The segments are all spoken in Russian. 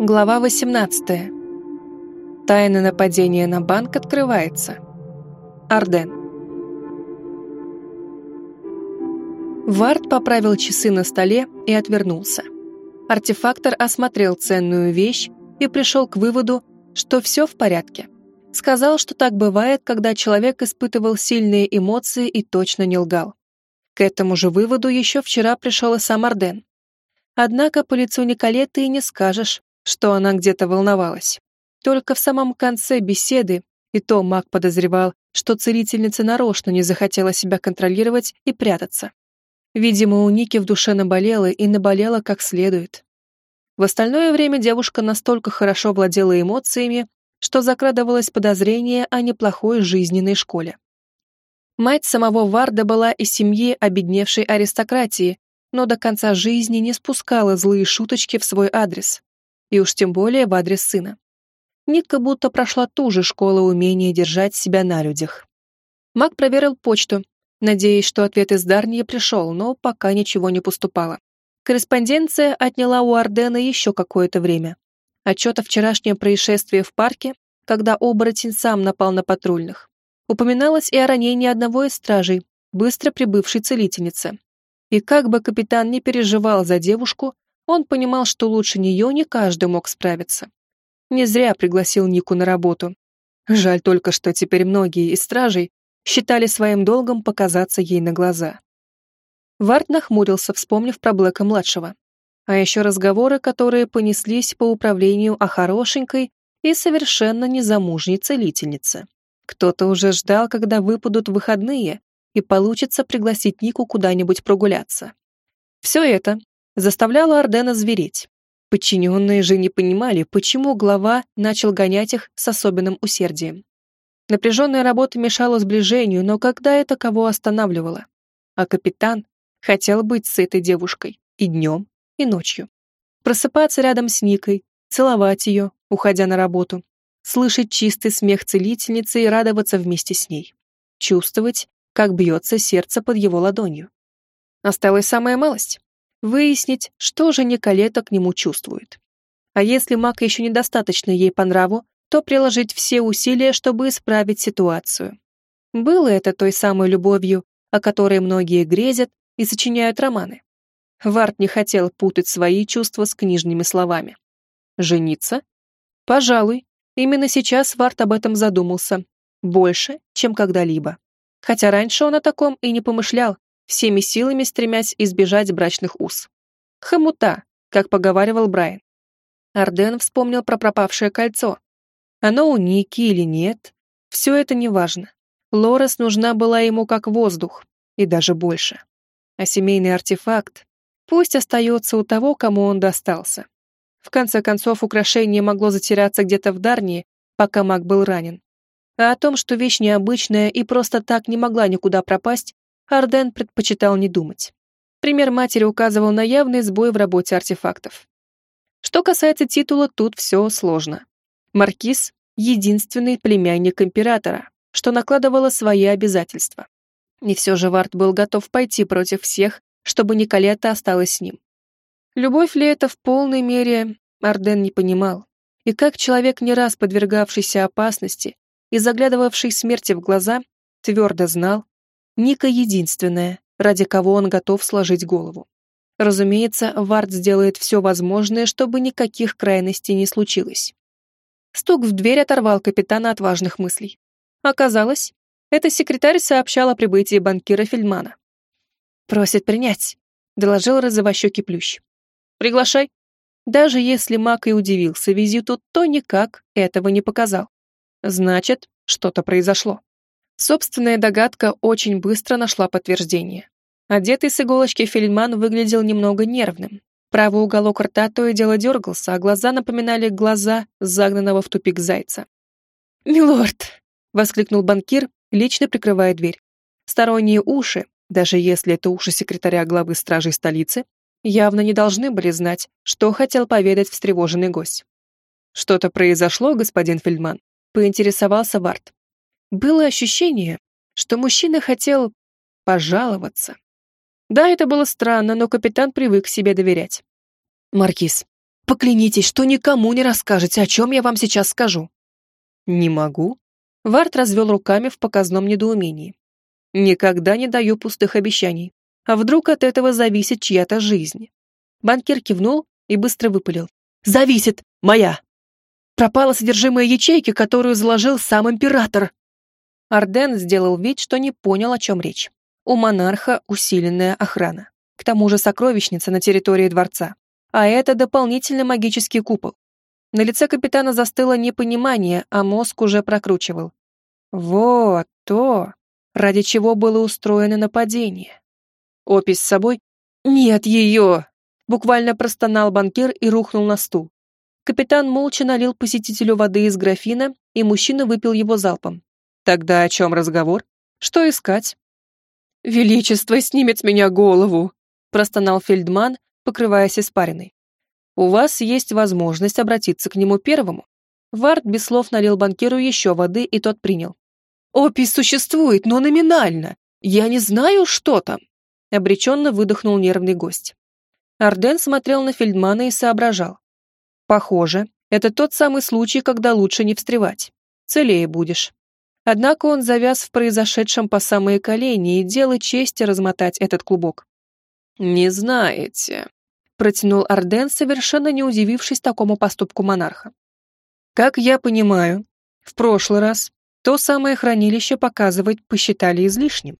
Глава 18. Тайна нападения на банк открывается. Арден. Вард поправил часы на столе и отвернулся. Артефактор осмотрел ценную вещь и пришел к выводу, что все в порядке. Сказал, что так бывает, когда человек испытывал сильные эмоции и точно не лгал. К этому же выводу еще вчера пришел и сам Арден. Однако по лицу Николеты и не скажешь, что она где-то волновалась. Только в самом конце беседы и то маг подозревал, что целительница нарочно не захотела себя контролировать и прятаться. Видимо, у Ники в душе наболело и наболело как следует. В остальное время девушка настолько хорошо владела эмоциями, что закрадывалось подозрение о неплохой жизненной школе. Мать самого Варда была из семьи обедневшей аристократии, но до конца жизни не спускала злые шуточки в свой адрес, и уж тем более в адрес сына. Ника будто прошла ту же школу умения держать себя на людях. Мак проверил почту, надеясь, что ответ из Дарнии пришел, но пока ничего не поступало. Корреспонденция отняла у Ардена еще какое-то время. Отчет о вчерашнем происшествии в парке, когда оборотень сам напал на патрульных. Упоминалось и о ранении одного из стражей, быстро прибывшей целительницы. И как бы капитан не переживал за девушку, он понимал, что лучше нее не каждый мог справиться. Не зря пригласил Нику на работу. Жаль только, что теперь многие из стражей считали своим долгом показаться ей на глаза. Вард нахмурился, вспомнив про Блэка-младшего. А еще разговоры, которые понеслись по управлению о хорошенькой и совершенно незамужней целительнице. Кто-то уже ждал, когда выпадут выходные, и получится пригласить Нику куда-нибудь прогуляться. Все это заставляло Ардена звереть. Подчиненные же не понимали, почему глава начал гонять их с особенным усердием. Напряженная работа мешала сближению, но когда это кого останавливало? А капитан хотел быть с этой девушкой и днем, и ночью. Просыпаться рядом с Никой, целовать ее, уходя на работу, слышать чистый смех целительницы и радоваться вместе с ней. Чувствовать, как бьется сердце под его ладонью. Осталась самая малость — выяснить, что же Николета к нему чувствует. А если маг еще недостаточно ей по нраву, то приложить все усилия, чтобы исправить ситуацию. Было это той самой любовью, о которой многие грезят и сочиняют романы. Варт не хотел путать свои чувства с книжными словами. Жениться? Пожалуй, именно сейчас Варт об этом задумался. Больше, чем когда-либо хотя раньше он о таком и не помышлял, всеми силами стремясь избежать брачных уз. Хомута, как поговаривал Брайан. Арден вспомнил про пропавшее кольцо. Оно у Ники или нет, все это неважно. Лорес нужна была ему как воздух, и даже больше. А семейный артефакт пусть остается у того, кому он достался. В конце концов, украшение могло затеряться где-то в Дарнии, пока маг был ранен. А о том, что вещь необычная и просто так не могла никуда пропасть, Арден предпочитал не думать. Пример матери указывал на явный сбой в работе артефактов. Что касается титула, тут все сложно. Маркиз — единственный племянник императора, что накладывало свои обязательства. И все же Вард был готов пойти против всех, чтобы Николета осталась с ним. Любовь ли это в полной мере, Арден не понимал. И как человек, не раз подвергавшийся опасности, и заглядывавший смерти в глаза, твердо знал, Ника единственная, ради кого он готов сложить голову. Разумеется, Вард сделает все возможное, чтобы никаких крайностей не случилось. Стук в дверь оторвал капитана от важных мыслей. Оказалось, это секретарь сообщал о прибытии банкира Фельдмана. «Просит принять», — доложил розовощекий плющ. «Приглашай». Даже если Мак и удивился визиту, то никак этого не показал. Значит, что-то произошло. Собственная догадка очень быстро нашла подтверждение. Одетый с иголочки Фельдман выглядел немного нервным. Правый уголок рта то и дело дергался, а глаза напоминали глаза загнанного в тупик зайца. «Милорд!» — воскликнул банкир, лично прикрывая дверь. Сторонние уши, даже если это уши секретаря главы стражей столицы, явно не должны были знать, что хотел поведать встревоженный гость. «Что-то произошло, господин Фельдман?» поинтересовался Варт. Было ощущение, что мужчина хотел пожаловаться. Да, это было странно, но капитан привык себе доверять. «Маркиз, Поклянитесь, что никому не расскажете, о чем я вам сейчас скажу». «Не могу». Варт развел руками в показном недоумении. «Никогда не даю пустых обещаний. А вдруг от этого зависит чья-то жизнь?» Банкир кивнул и быстро выпалил. «Зависит! Моя!» Пропало содержимое ячейки, которую заложил сам император. Арден сделал вид, что не понял, о чем речь. У монарха усиленная охрана. К тому же сокровищница на территории дворца. А это дополнительный магический купол. На лице капитана застыло непонимание, а мозг уже прокручивал. Вот то, ради чего было устроено нападение. Опись с собой? Нет ее! Буквально простонал банкир и рухнул на стул. Капитан молча налил посетителю воды из графина, и мужчина выпил его залпом. Тогда о чем разговор? Что искать? «Величество снимет с меня голову!» простонал Фельдман, покрываясь испариной. «У вас есть возможность обратиться к нему первому». Вард без слов налил банкиру еще воды, и тот принял. «Опись существует, но номинально. Я не знаю, что там!» Обреченно выдохнул нервный гость. Арден смотрел на Фельдмана и соображал. «Похоже, это тот самый случай, когда лучше не встревать. Целее будешь». Однако он завяз в произошедшем по самые колени и дело чести размотать этот клубок. «Не знаете», — протянул Арден, совершенно не удивившись такому поступку монарха. «Как я понимаю, в прошлый раз то самое хранилище показывать посчитали излишним».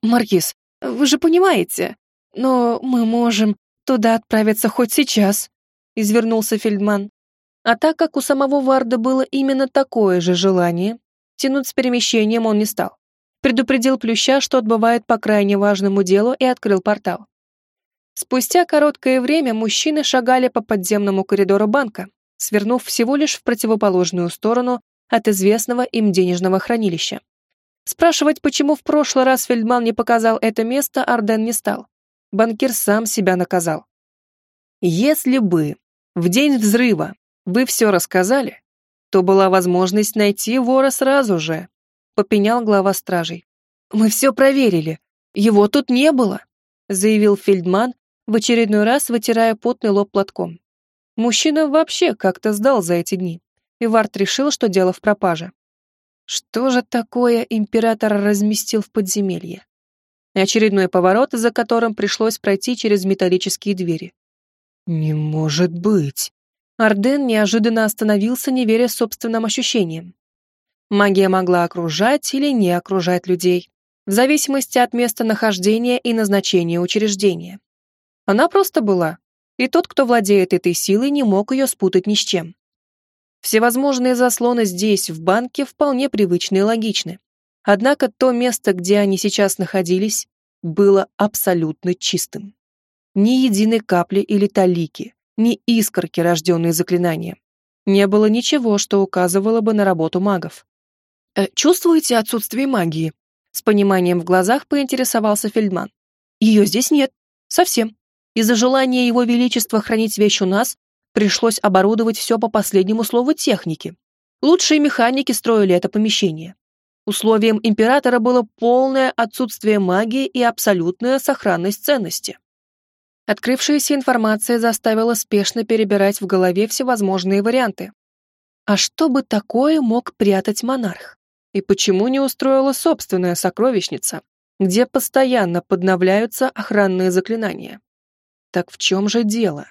«Маркиз, вы же понимаете, но мы можем туда отправиться хоть сейчас», — извернулся Фельдман. А так как у самого Варда было именно такое же желание, Тянуть с перемещением он не стал. Предупредил Плюща, что отбывает по крайне важному делу, и открыл портал. Спустя короткое время мужчины шагали по подземному коридору банка, свернув всего лишь в противоположную сторону от известного им денежного хранилища. Спрашивать, почему в прошлый раз Фельдман не показал это место, Арден не стал. Банкир сам себя наказал. «Если бы в день взрыва вы все рассказали, то была возможность найти вора сразу же», — попенял глава стражей. «Мы все проверили. Его тут не было», — заявил Фельдман, в очередной раз вытирая потный лоб платком. Мужчина вообще как-то сдал за эти дни, и Варт решил, что дело в пропаже. Что же такое император разместил в подземелье? Очередной поворот, за которым пришлось пройти через металлические двери. «Не может быть!» Арден неожиданно остановился, не веря собственным ощущениям. Магия могла окружать или не окружать людей, в зависимости от места нахождения и назначения учреждения. Она просто была, и тот, кто владеет этой силой, не мог ее спутать ни с чем. Всевозможные заслоны здесь, в банке, вполне привычны и логичны. Однако то место, где они сейчас находились, было абсолютно чистым. Ни единой капли или талики, ни искорки, рожденные заклинанием. Не было ничего, что указывало бы на работу магов. «Э, «Чувствуете отсутствие магии?» С пониманием в глазах поинтересовался Фельдман. «Ее здесь нет. Совсем. Из-за желания его величества хранить вещь у нас, пришлось оборудовать все по последнему слову техники. Лучшие механики строили это помещение. Условием императора было полное отсутствие магии и абсолютная сохранность ценности. Открывшаяся информация заставила спешно перебирать в голове всевозможные варианты. А что бы такое мог прятать монарх? И почему не устроила собственная сокровищница, где постоянно подновляются охранные заклинания? Так в чем же дело?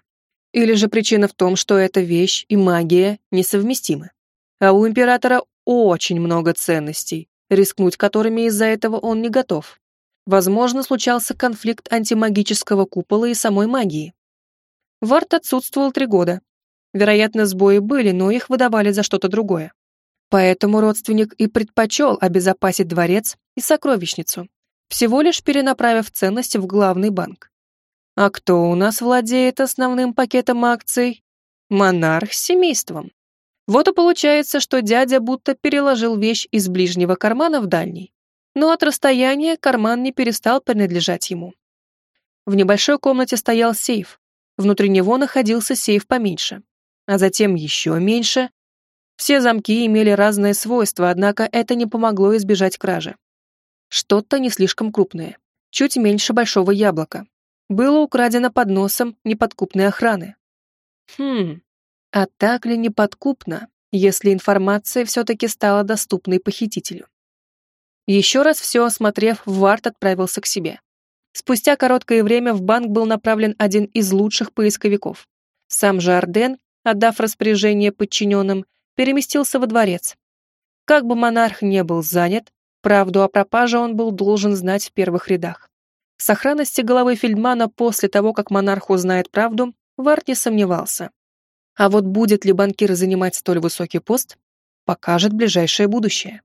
Или же причина в том, что эта вещь и магия несовместимы? А у императора очень много ценностей, рискнуть которыми из-за этого он не готов. Возможно, случался конфликт антимагического купола и самой магии. Варт отсутствовал три года. Вероятно, сбои были, но их выдавали за что-то другое. Поэтому родственник и предпочел обезопасить дворец и сокровищницу, всего лишь перенаправив ценности в главный банк. А кто у нас владеет основным пакетом акций? Монарх с семейством. Вот и получается, что дядя будто переложил вещь из ближнего кармана в дальний но от расстояния карман не перестал принадлежать ему. В небольшой комнате стоял сейф, внутри него находился сейф поменьше, а затем еще меньше. Все замки имели разные свойства, однако это не помогло избежать кражи. Что-то не слишком крупное, чуть меньше большого яблока, было украдено под носом неподкупной охраны. Хм, а так ли неподкупно, если информация все-таки стала доступной похитителю? Еще раз все осмотрев, Варт отправился к себе. Спустя короткое время в банк был направлен один из лучших поисковиков. Сам же Арден, отдав распоряжение подчиненным, переместился во дворец. Как бы монарх не был занят, правду о пропаже он был должен знать в первых рядах. В сохранности головы Фельдмана после того, как монарх узнает правду, Варт не сомневался. А вот будет ли банкир занимать столь высокий пост, покажет ближайшее будущее.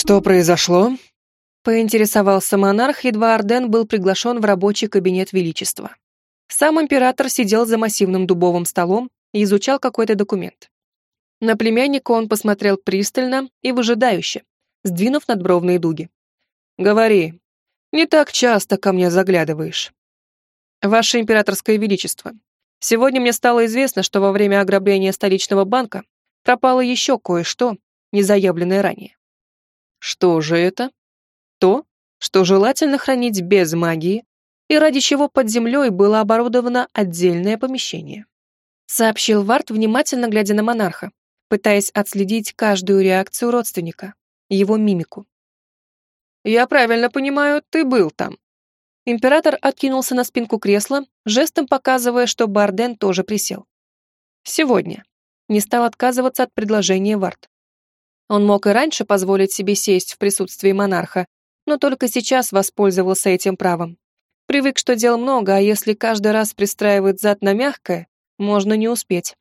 «Что произошло?» Поинтересовался монарх, едва Арден был приглашен в рабочий кабинет Величества. Сам император сидел за массивным дубовым столом и изучал какой-то документ. На племянника он посмотрел пристально и выжидающе, сдвинув надбровные дуги. «Говори, не так часто ко мне заглядываешь». «Ваше императорское величество, сегодня мне стало известно, что во время ограбления столичного банка пропало еще кое-что, незаявленное ранее». «Что же это?» То, что желательно хранить без магии, и ради чего под землей было оборудовано отдельное помещение. Сообщил Варт, внимательно глядя на монарха, пытаясь отследить каждую реакцию родственника, его мимику. «Я правильно понимаю, ты был там». Император откинулся на спинку кресла, жестом показывая, что Барден тоже присел. «Сегодня». Не стал отказываться от предложения Варт. Он мог и раньше позволить себе сесть в присутствии монарха, но только сейчас воспользовался этим правом. Привык, что дел много, а если каждый раз пристраивать зад на мягкое, можно не успеть.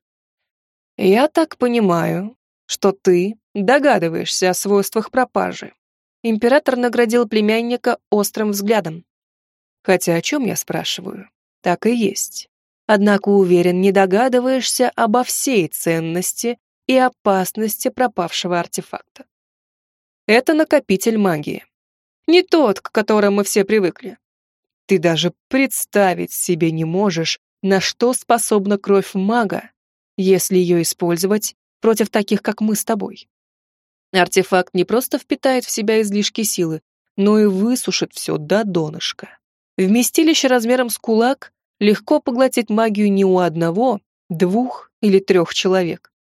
Я так понимаю, что ты догадываешься о свойствах пропажи. Император наградил племянника острым взглядом. Хотя о чем я спрашиваю? Так и есть. Однако уверен, не догадываешься обо всей ценности и опасности пропавшего артефакта. Это накопитель магии. Не тот, к которому мы все привыкли. Ты даже представить себе не можешь, на что способна кровь мага, если ее использовать против таких, как мы с тобой. Артефакт не просто впитает в себя излишки силы, но и высушит все до донышка. Вместилище размером с кулак легко поглотить магию не у одного, двух или трех человек.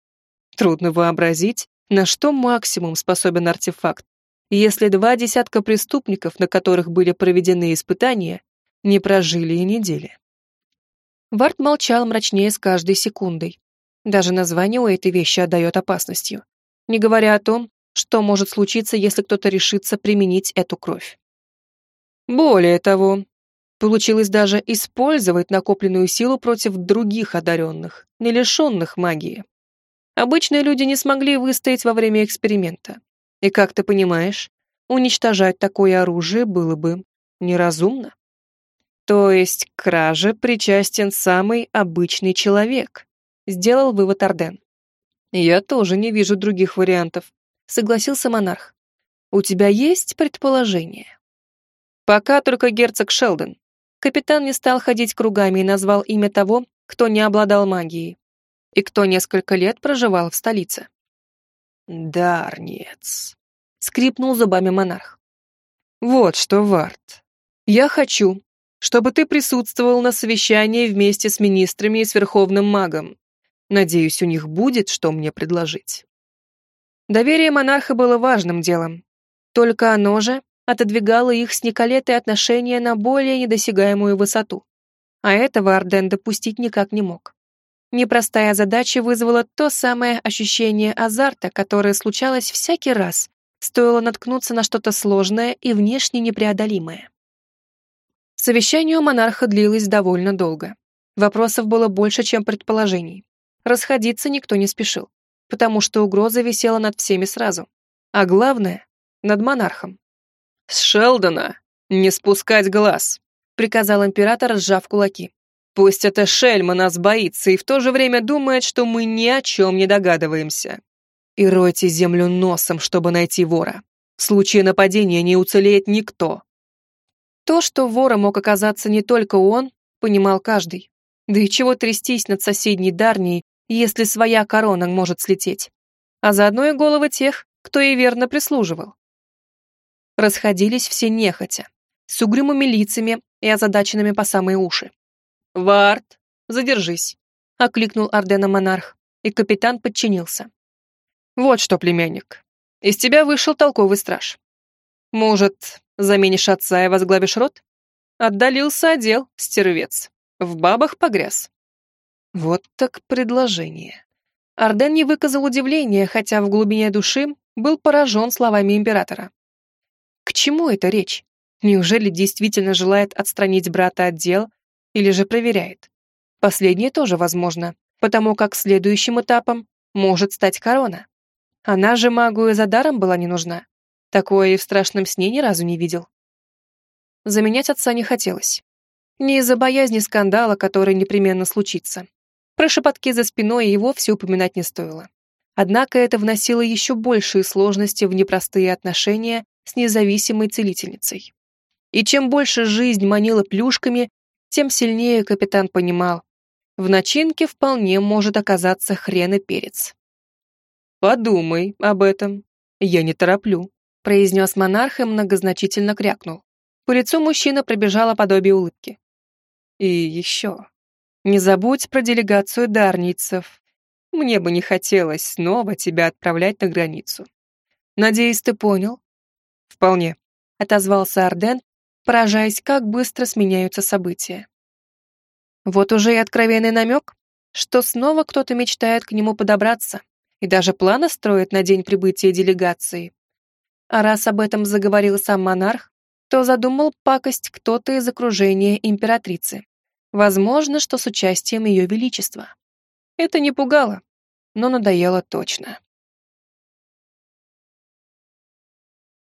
Трудно вообразить, на что максимум способен артефакт, если два десятка преступников, на которых были проведены испытания, не прожили и недели. Варт молчал мрачнее с каждой секундой. Даже название у этой вещи отдает опасностью, не говоря о том, что может случиться, если кто-то решится применить эту кровь. Более того, получилось даже использовать накопленную силу против других одаренных, не лишенных магии. Обычные люди не смогли выстоять во время эксперимента. И как ты понимаешь, уничтожать такое оружие было бы неразумно. То есть к краже причастен самый обычный человек, сделал вывод Арден. Я тоже не вижу других вариантов, согласился монарх. У тебя есть предположение? Пока только герцог Шелдон. Капитан не стал ходить кругами и назвал имя того, кто не обладал магией и кто несколько лет проживал в столице. «Дарнец», — скрипнул зубами монарх. «Вот что, Варт, я хочу, чтобы ты присутствовал на совещании вместе с министрами и с верховным магом. Надеюсь, у них будет, что мне предложить». Доверие монарха было важным делом. Только оно же отодвигало их с Николетой отношения на более недосягаемую высоту. А этого Арден допустить никак не мог. Непростая задача вызвала то самое ощущение азарта, которое случалось всякий раз, стоило наткнуться на что-то сложное и внешне непреодолимое. Совещание у монарха длилось довольно долго. Вопросов было больше, чем предположений. Расходиться никто не спешил, потому что угроза висела над всеми сразу. А главное — над монархом. «С Шелдона не спускать глаз», — приказал император, сжав кулаки. Пусть эта шельма нас боится и в то же время думает, что мы ни о чем не догадываемся. И ройте землю носом, чтобы найти вора. В случае нападения не уцелеет никто. То, что вора мог оказаться не только он, понимал каждый. Да и чего трястись над соседней Дарнией, если своя корона может слететь. А заодно и головы тех, кто ей верно прислуживал. Расходились все нехотя, с угрюмыми лицами и озадаченными по самые уши. «Вард, задержись», — окликнул Ардена монарх, и капитан подчинился. «Вот что, племянник, из тебя вышел толковый страж. Может, заменишь отца и возглавишь род? Отдалился отдел, стервец. В бабах погряз». Вот так предложение. Арден не выказал удивления, хотя в глубине души был поражен словами императора. К чему эта речь? Неужели действительно желает отстранить брата от дел или же проверяет? Последнее тоже возможно, потому как следующим этапом может стать корона. Она же магу и за даром была не нужна. Такое и в страшном сне ни разу не видел. Заменять отца не хотелось. Не из-за боязни скандала, который непременно случится. Про шепотки за спиной и вовсе упоминать не стоило. Однако это вносило еще большие сложности в непростые отношения с независимой целительницей. И чем больше жизнь манила плюшками, тем сильнее капитан понимал, в начинке вполне может оказаться хрен и перец. «Подумай об этом. Я не тороплю», — произнес монарх и многозначительно крякнул. По лицу мужчины пробежало подобие улыбки. «И еще. Не забудь про делегацию дарницев. Мне бы не хотелось снова тебя отправлять на границу. Надеюсь, ты понял?» «Вполне», — отозвался Арден, поражаясь, как быстро сменяются события. Вот уже и откровенный намек, что снова кто-то мечтает к нему подобраться и даже планы строит на день прибытия делегации. А раз об этом заговорил сам монарх, то задумал пакость кто-то из окружения императрицы. Возможно, что с участием ее величества. Это не пугало, но надоело точно.